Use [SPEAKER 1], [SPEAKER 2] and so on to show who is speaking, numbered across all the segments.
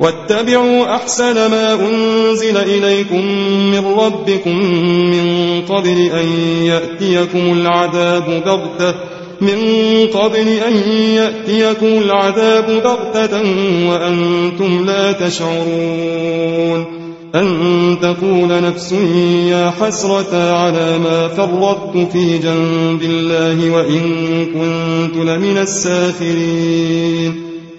[SPEAKER 1] واتبعوا أحسن ما أنزل إليكم من ربكم من قبل أن يأتيكم العذاب بغتة من قبل أن يأتيكم العذاب بغتة وأنتم لا تشعرون أن تقول نفس يا حسرة على ما فرطت في جنب الله وإن كنت لمن الساخرين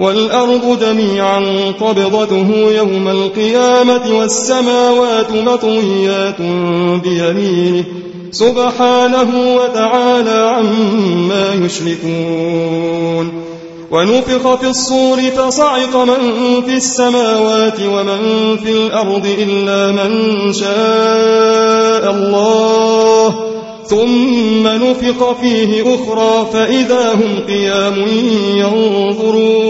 [SPEAKER 1] والأرض جميعا قبضته يوم القيامة والسماوات مطويات بيمينه سبحانه وتعالى عما يشركون ونفخ في الصور فصعق من في السماوات ومن في الأرض إلا من شاء الله ثم نفخ فيه أخرى فإذا هم قيام ينظرون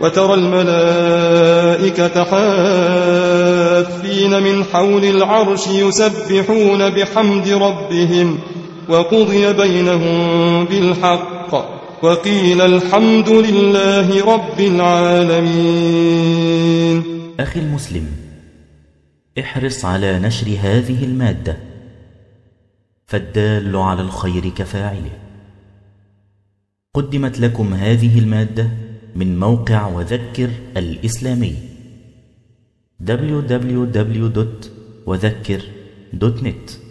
[SPEAKER 1] وترى الملائكة حافين من حول العرش يسبحون بحمد ربهم وقضي بينهم بالحق وقيل الحمد لله رب العالمين.
[SPEAKER 2] أخي المسلم احرص على نشر هذه المادة. فالدال على الخير كفاعله. قدمت لكم هذه المادة من موقع وذكر الإسلامي www.وذكر.net